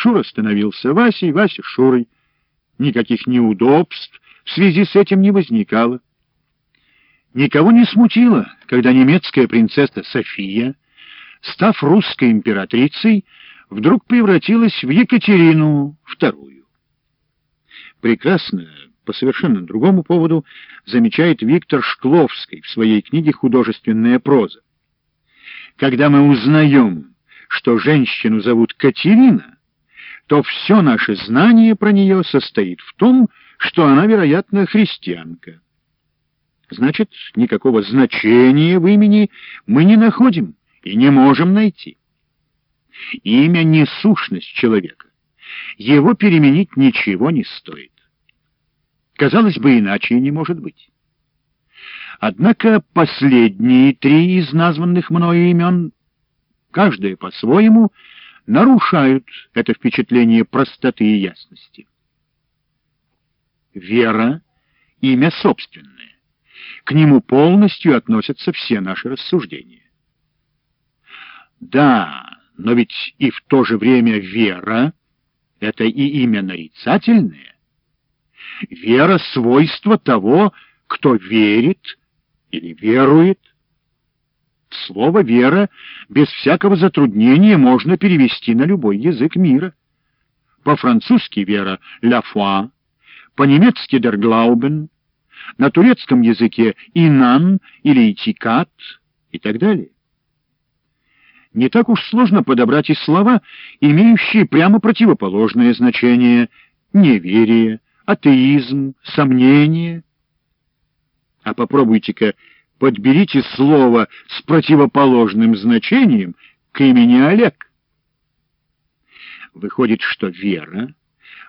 Шура становился Васей, Вася — Шурой. Никаких неудобств в связи с этим не возникало. Никого не смутило, когда немецкая принцесса София, став русской императрицей, вдруг превратилась в Екатерину II. Прекрасно, по совершенно другому поводу, замечает Виктор Шкловский в своей книге «Художественная проза». Когда мы узнаем, что женщину зовут Катерина, то все наше знание про нее состоит в том, что она, вероятно, христианка. Значит, никакого значения в имени мы не находим и не можем найти. Имя не сущность человека. Его переменить ничего не стоит. Казалось бы, иначе и не может быть. Однако последние три из названных мною имен, каждое по-своему, нарушают это впечатление простоты и ясности. Вера — имя собственное. К нему полностью относятся все наши рассуждения. Да, но ведь и в то же время вера — это и имя нарицательное. Вера — свойство того, кто верит или верует. Слово «вера» без всякого затруднения можно перевести на любой язык мира. По-французски «вера» — «la foi», по-немецки «der Glauben», на турецком языке «инан» или «итикат» и так далее. Не так уж сложно подобрать и слова, имеющие прямо противоположное значение — неверие, атеизм, сомнение. А попробуйте-ка подберите слово с противоположным значением к имени Олег. Выходит, что вера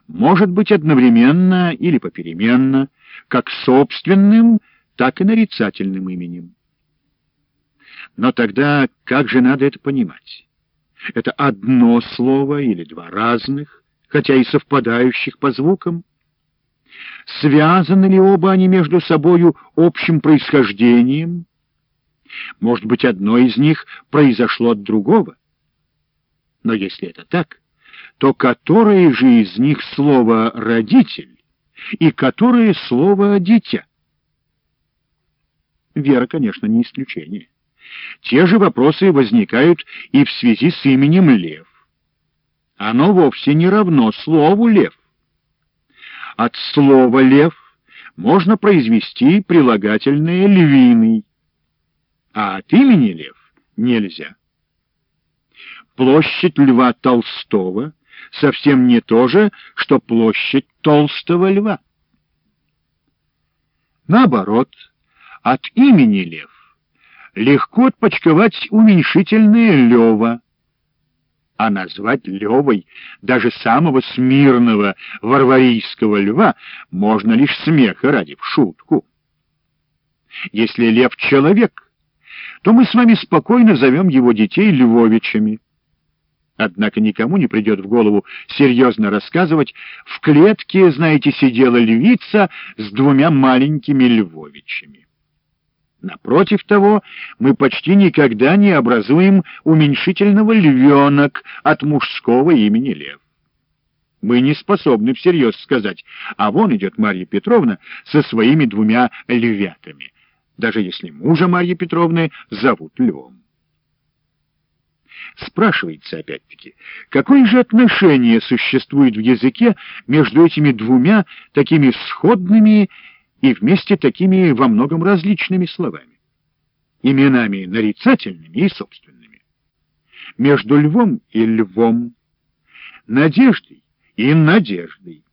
может быть одновременно или попеременно как собственным, так и нарицательным именем. Но тогда как же надо это понимать? Это одно слово или два разных, хотя и совпадающих по звукам? Связаны ли оба они между собою общим происхождением? Может быть, одно из них произошло от другого? Но если это так, то которое же из них слово «родитель» и которое слово «дитя»? Вера, конечно, не исключение. Те же вопросы возникают и в связи с именем Лев. Оно вовсе не равно слову «лев». От слова «лев» можно произвести прилагательное «львиный», а от имени «лев» нельзя. Площадь Льва Толстого совсем не то же, что площадь Толстого Льва. Наоборот, от имени Лев легко отпочковать уменьшительное Лева, а назвать Левой даже самого смирного варварийского льва можно лишь смеха ради, в шутку. Если лев — человек, то мы с вами спокойно зовем его детей Львовичами. Однако никому не придет в голову серьезно рассказывать, в клетке, знаете, сидела львица с двумя маленькими Львовичами. Напротив того, мы почти никогда не образуем уменьшительного львенок от мужского имени Лев. Мы не способны всерьез сказать, а вон идет Марья Петровна со своими двумя львятами, даже если мужа Марьи Петровны зовут Львом. Спрашивается опять-таки, какое же отношение существует в языке между этими двумя такими сходными и вместе такими во многом различными словами, именами нарицательными и собственными, между львом и львом, надеждой и надеждой.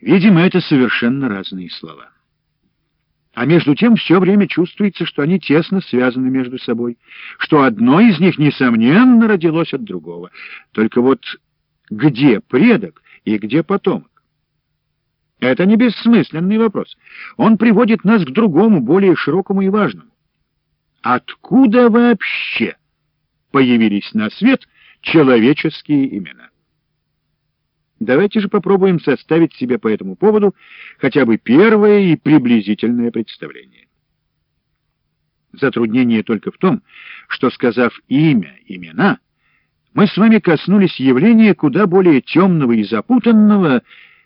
Видимо, это совершенно разные слова. А между тем все время чувствуется, что они тесно связаны между собой, что одно из них, несомненно, родилось от другого. Только вот где предок и где потомок? Это не бессмысленный вопрос. Он приводит нас к другому, более широкому и важному. Откуда вообще появились на свет человеческие имена? Давайте же попробуем составить себе по этому поводу хотя бы первое и приблизительное представление. Затруднение только в том, что, сказав имя, имена, мы с вами коснулись явления куда более темного и запутанного,